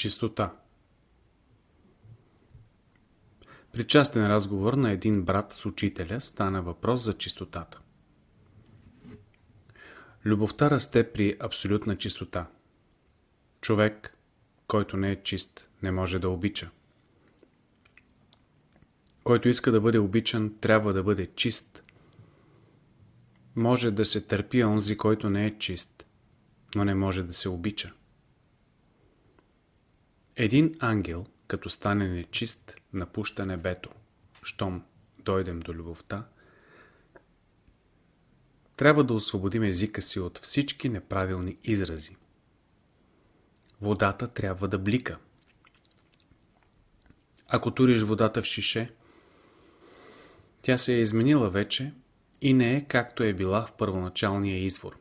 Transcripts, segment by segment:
Чистота При частен разговор на един брат с учителя стана въпрос за чистотата. Любовта расте при абсолютна чистота. Човек, който не е чист, не може да обича. Който иска да бъде обичан, трябва да бъде чист. Може да се търпи онзи, който не е чист, но не може да се обича. Един ангел, като стане нечист, напуща небето. Щом дойдем до любовта, трябва да освободим езика си от всички неправилни изрази. Водата трябва да блика. Ако туриш водата в шише, тя се е изменила вече и не е както е била в първоначалния извор.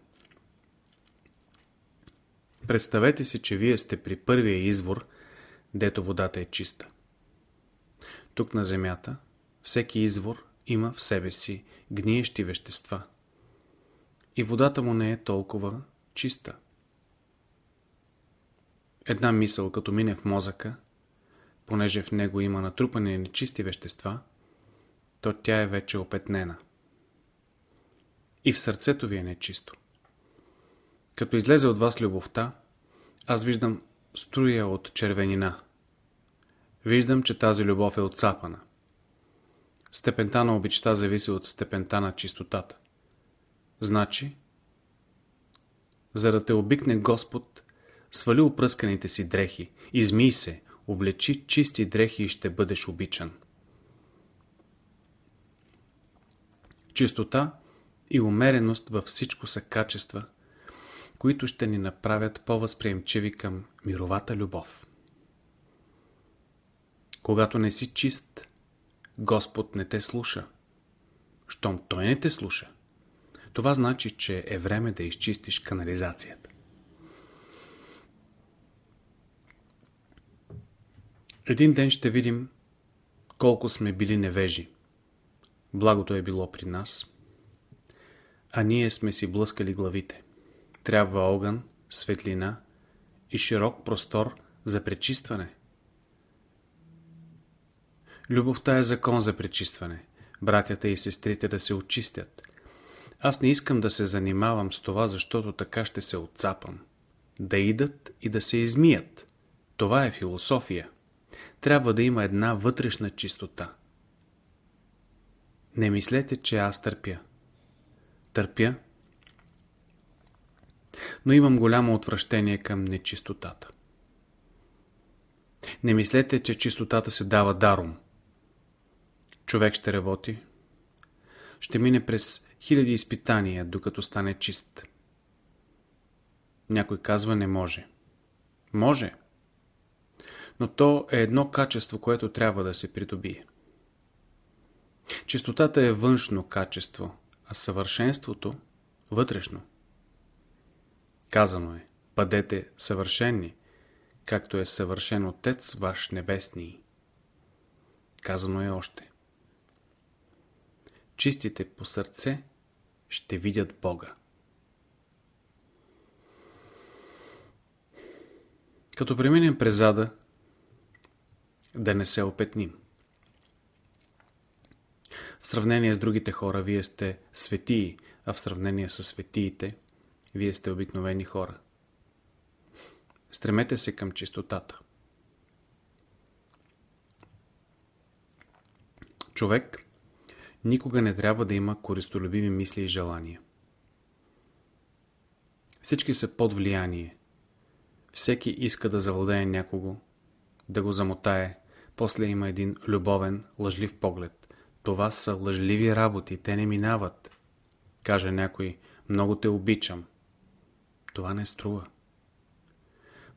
Представете си, че вие сте при първия извор, дето водата е чиста. Тук на Земята всеки извор има в себе си гниещи вещества. И водата му не е толкова чиста. Една мисъл, като мине в мозъка, понеже в него има натрупани нечисти вещества, то тя е вече опетнена. И в сърцето ви е нечисто. Като излезе от вас любовта, аз виждам струя от червенина. Виждам, че тази любов е отцапана. Степента на обичта зависи от степента на чистотата. Значи, за да те обикне Господ, свали опръсканите си дрехи, измий се, облечи чисти дрехи и ще бъдеш обичан. Чистота и умереност във всичко са качества, които ще ни направят по-възприемчиви към мировата любов. Когато не си чист, Господ не те слуша. Щом Той не те слуша, това значи, че е време да изчистиш канализацията. Един ден ще видим колко сме били невежи. Благото е било при нас, а ние сме си блъскали главите. Трябва огън, светлина и широк простор за пречистване. Любовта е закон за пречистване. Братята и сестрите да се очистят. Аз не искам да се занимавам с това, защото така ще се отцапам. Да идат и да се измият. Това е философия. Трябва да има една вътрешна чистота. Не мислете, че аз търпя. Търпя, но имам голямо отвращение към нечистотата. Не мислете, че чистотата се дава даром. Човек ще работи, ще мине през хиляди изпитания, докато стане чист. Някой казва не може. Може. Но то е едно качество, което трябва да се придобие. Чистотата е външно качество, а съвършенството – вътрешно. Казано е, бъдете съвършенни, както е съвършен Отец ваш небесний. Казано е още. Чистите по сърце ще видят Бога. Като преминем през зада, да не се опетним. В сравнение с другите хора, вие сте светии, а в сравнение с светиите, вие сте обикновени хора. Стремете се към чистотата. Човек никога не трябва да има користолюбиви мисли и желания. Всички са под влияние. Всеки иска да завладее някого, да го замотае, после има един любовен, лъжлив поглед. Това са лъжливи работи, те не минават. Каже някой, много те обичам. Това не струва.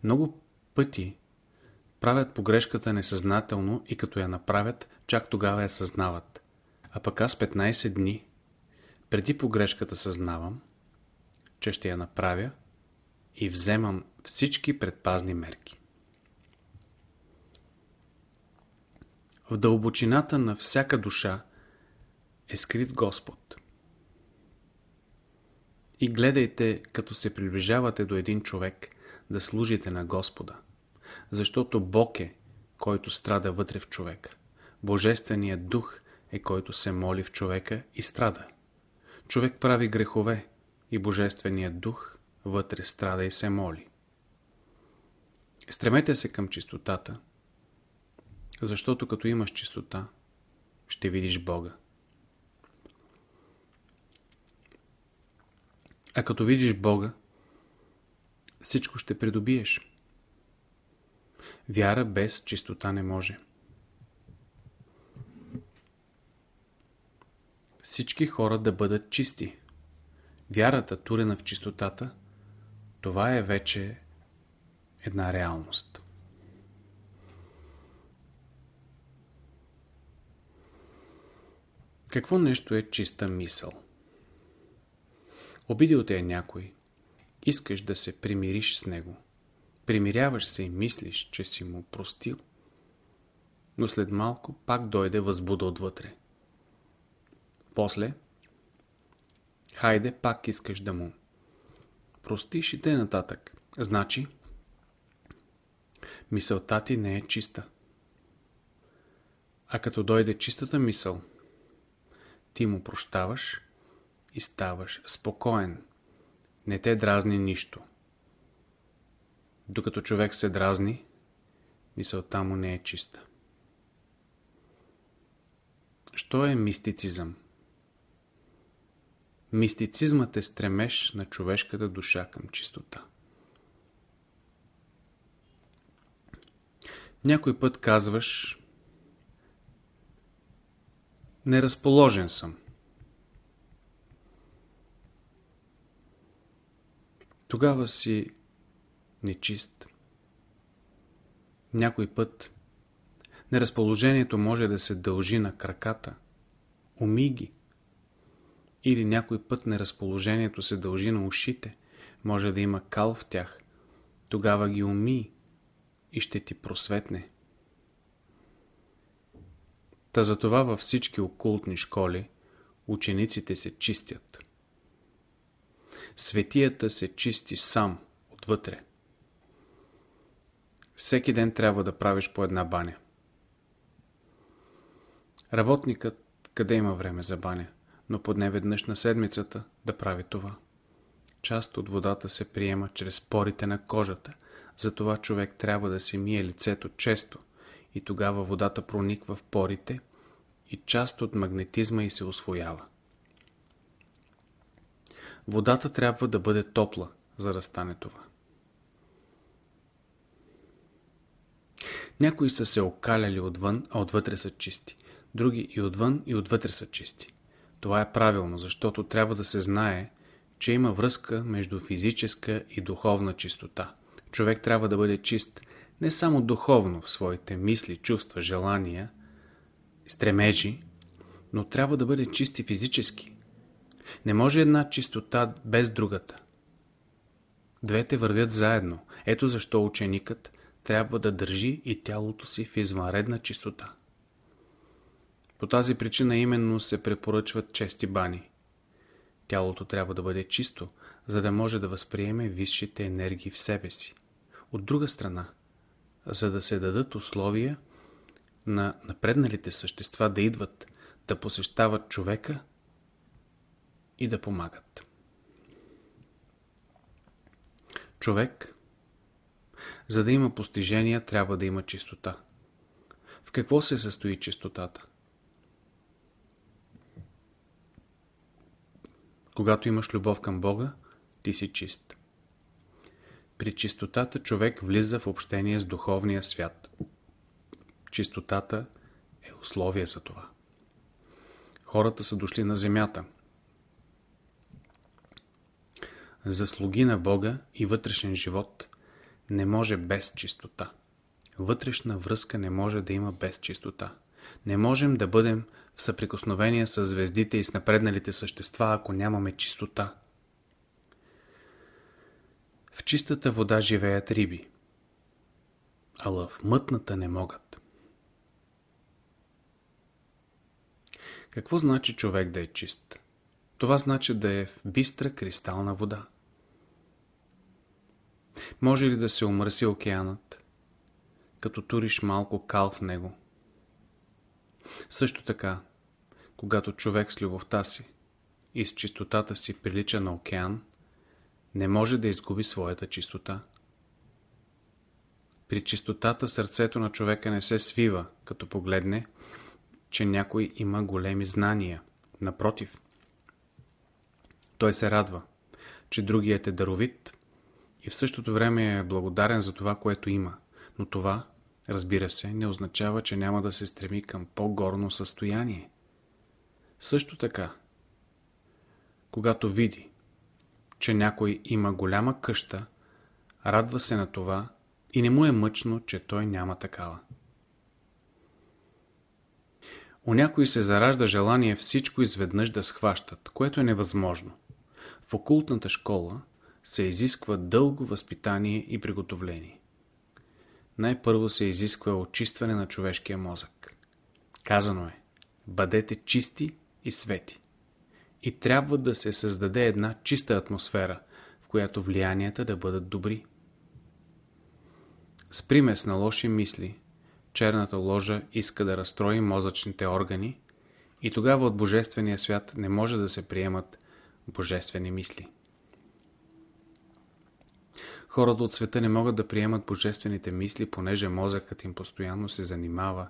Много пъти правят погрешката несъзнателно и като я направят, чак тогава я съзнават. А пък аз 15 дни преди погрешката съзнавам, че ще я направя и вземам всички предпазни мерки. В дълбочината на всяка душа е скрит Господ. И гледайте, като се приближавате до един човек, да служите на Господа. защото Бог е, който страда вътре в човека. Божественият дух е, който се моли в човека и страда. Човек прави грехове и Божественият дух вътре страда и се моли. Стремете се към чистотата, защото като имаш чистота, ще видиш Бога. А като видиш Бога, всичко ще придобиеш. Вяра без чистота не може. Всички хора да бъдат чисти. Вярата, турена в чистотата, това е вече една реалност. Какво нещо е чиста мисъл? Обидил те е някой. Искаш да се примириш с него. Примиряваш се и мислиш, че си му простил. Но след малко пак дойде възбуда отвътре. После, хайде пак искаш да му простиш и те нататък. Значи, мисълта ти не е чиста. А като дойде чистата мисъл, ти му прощаваш и ставаш спокоен. Не те дразни нищо. Докато човек се дразни, мисълта му не е чиста. Що е мистицизъм? Мистицизмът е стремеж на човешката душа към чистота. Някой път казваш Неразположен съм. Тогава си нечист. Някой път неразположението може да се дължи на краката. Уми ги. Или някой път неразположението се дължи на ушите. Може да има кал в тях. Тогава ги уми и ще ти просветне. Та затова във всички окултни школи учениците се чистят. Светията се чисти сам, отвътре. Всеки ден трябва да правиш по една баня. Работникът къде има време за баня, но подне веднъж на седмицата да прави това. Част от водата се приема чрез порите на кожата, затова човек трябва да се мие лицето често и тогава водата прониква в порите и част от магнетизма й се освоява. Водата трябва да бъде топла, за да стане това. Някои са се окаляли отвън, а отвътре са чисти. Други и отвън, и отвътре са чисти. Това е правилно, защото трябва да се знае, че има връзка между физическа и духовна чистота. Човек трябва да бъде чист не само духовно в своите мисли, чувства, желания, стремежи, но трябва да бъде чист и физически. Не може една чистота без другата. Двете вървят заедно. Ето защо ученикът трябва да държи и тялото си в извънредна чистота. По тази причина именно се препоръчват чести бани. Тялото трябва да бъде чисто, за да може да възприеме висшите енергии в себе си. От друга страна, за да се дадат условия на напредналите същества да идват, да посещават човека и да помагат. Човек, за да има постижения, трябва да има чистота. В какво се състои чистотата? Когато имаш любов към Бога, ти си чист. При чистотата човек влиза в общение с духовния свят. Чистотата е условие за това. Хората са дошли на земята. Заслуги на Бога и вътрешен живот не може без чистота. Вътрешна връзка не може да има без чистота. Не можем да бъдем в съприкосновение с звездите и с напредналите същества, ако нямаме чистота. В чистата вода живеят риби, а в мътната не могат. Какво значи човек да е чист? Това значи да е в бистра кристална вода. Може ли да се умърси океанът? като туриш малко кал в него. Също така, когато човек с любовта си и с чистотата си прилича на океан, не може да изгуби своята чистота. При чистотата сърцето на човека не се свива, като погледне, че някой има големи знания. Напротив, той се радва, че другият е даровит и в същото време е благодарен за това, което има. Но това, разбира се, не означава, че няма да се стреми към по-горно състояние. Също така, когато види, че някой има голяма къща, радва се на това и не му е мъчно, че той няма такава. У някои се заражда желание всичко изведнъж да схващат, което е невъзможно. В окултната школа се изисква дълго възпитание и приготовление. Най-първо се изисква очистване на човешкия мозък. Казано е, бъдете чисти и свети. И трябва да се създаде една чиста атмосфера, в която влиянията да бъдат добри. С примес на лоши мисли, черната ложа иска да разстрои мозъчните органи и тогава от Божествения свят не може да се приемат божествени мисли. Хората от света не могат да приемат божествените мисли, понеже мозъкът им постоянно се занимава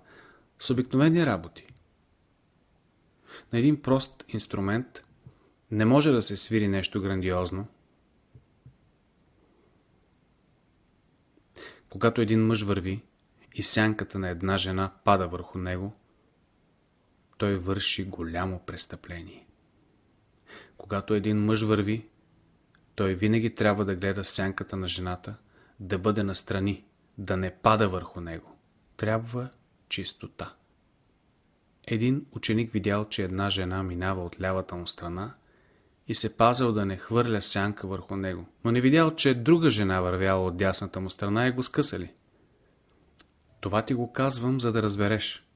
с обикновени работи. На един прост инструмент не може да се свири нещо грандиозно. Когато един мъж върви и сянката на една жена пада върху него, той върши голямо престъпление. Когато един мъж върви, той винаги трябва да гледа сянката на жената, да бъде настрани, да не пада върху него. Трябва чистота. Един ученик видял, че една жена минава от лявата му страна и се пазил да не хвърля сянка върху него, но не видял, че друга жена вървяла от дясната му страна и го скъсали. Това ти го казвам, за да разбереш.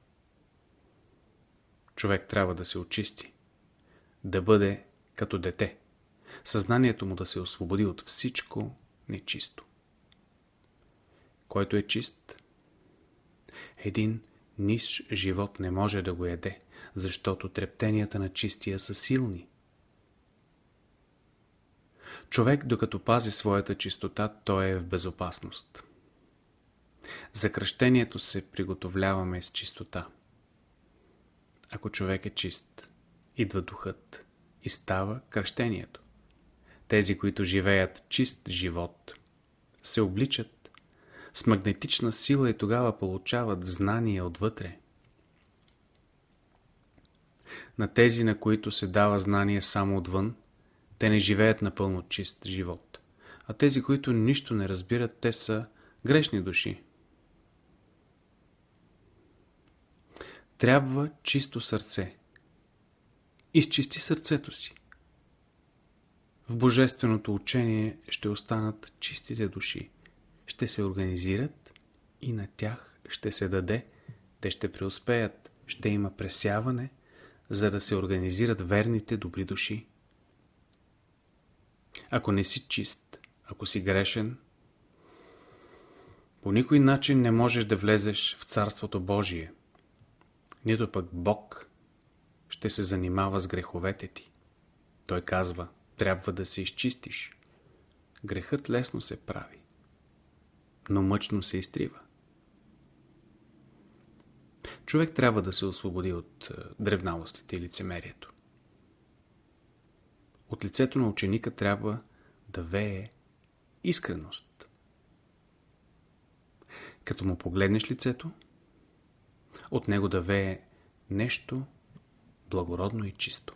Човек трябва да се очисти, да бъде като дете, съзнанието му да се освободи от всичко нечисто. Който е чист, един ниш живот не може да го яде, защото трептенията на чистия са силни. Човек, докато пази своята чистота, той е в безопасност. За кръщението се приготовляваме с чистота. Ако човек е чист, идва духът и става кръщението. Тези, които живеят чист живот, се обличат с магнетична сила и тогава получават знания отвътре. На тези, на които се дава знание само отвън, те не живеят напълно чист живот. А тези, които нищо не разбират, те са грешни души. Трябва чисто сърце. Изчисти сърцето си. В божественото учение ще останат чистите души. Ще се организират и на тях ще се даде. Те ще преуспеят. Ще има пресяване, за да се организират верните добри души. Ако не си чист, ако си грешен, по никой начин не можеш да влезеш в Царството Божие. Нито пък Бог ще се занимава с греховете ти. Той казва, трябва да се изчистиш. Грехът лесно се прави, но мъчно се изтрива. Човек трябва да се освободи от е, древналостите и лицемерието. От лицето на ученика трябва да вее искреност. Като му погледнеш лицето, от него да вее нещо благородно и чисто.